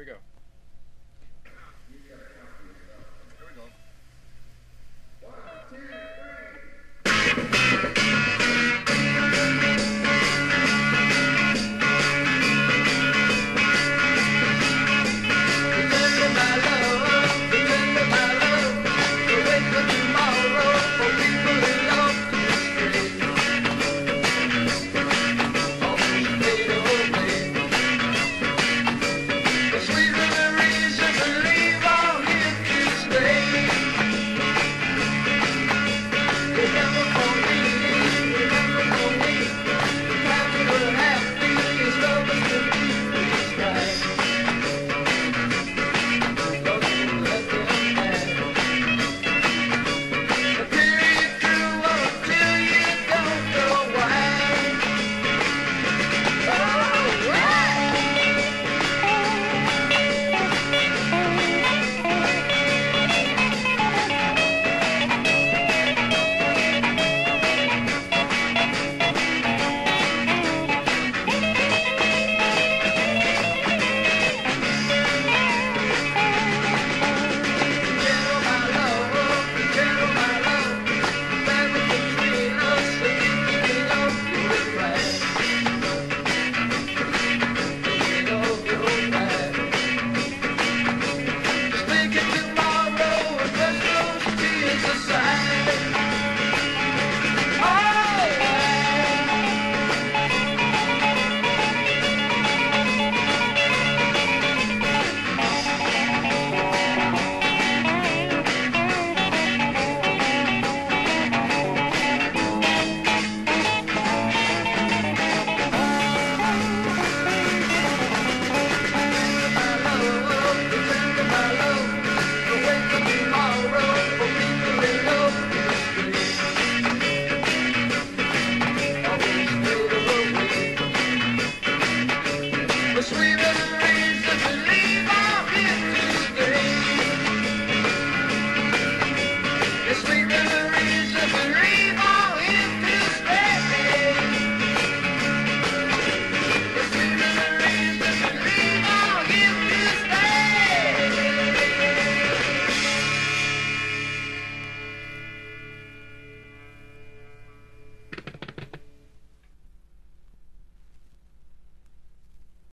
we go. Sweet